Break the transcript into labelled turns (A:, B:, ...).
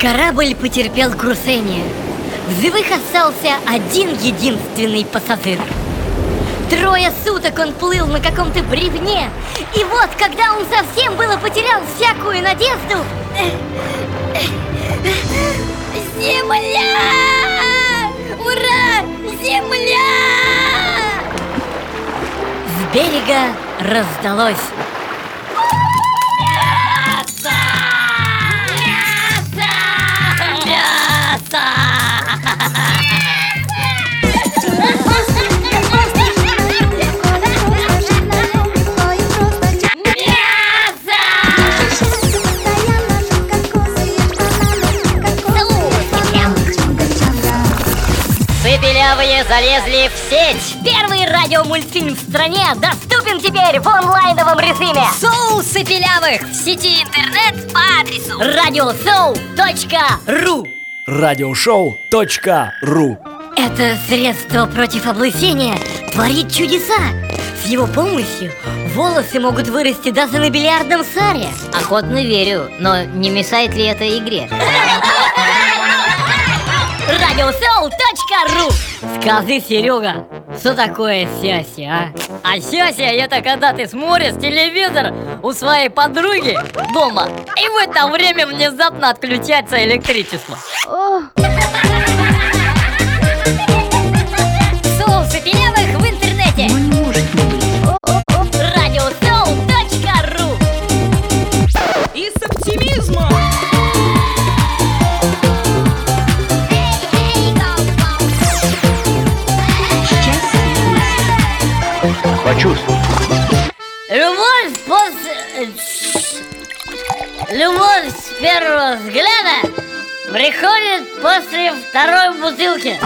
A: Корабль потерпел крушение. В живых остался один единственный пассажир. Трое суток он плыл на каком-то бревне. И вот, когда он совсем было потерял всякую надежду... Земля! Ура! Земля! С берега раздалось Сыпелявые залезли в сеть! Первый радиомультфильм в стране доступен теперь в онлайновом режиме!
B: Соусы пилявых в сети интернет по адресу
A: Радиосоу.ру
C: Радиошоу.ру
A: Это средство против облысения творит чудеса! С его помощью волосы могут вырасти даже на бильярдном саре
B: Охотно верю, но не мешает ли это игре?
A: Радиосоу.ру Скажи, Серега, что такое сяси, а?
D: А сяся это когда ты смотришь телевизор у своей подруги дома И в это время внезапно отключается электричество
A: Соусы
C: Почувствуй
A: Любовь после... Любовь с первого взгляда приходит после второй бутылки.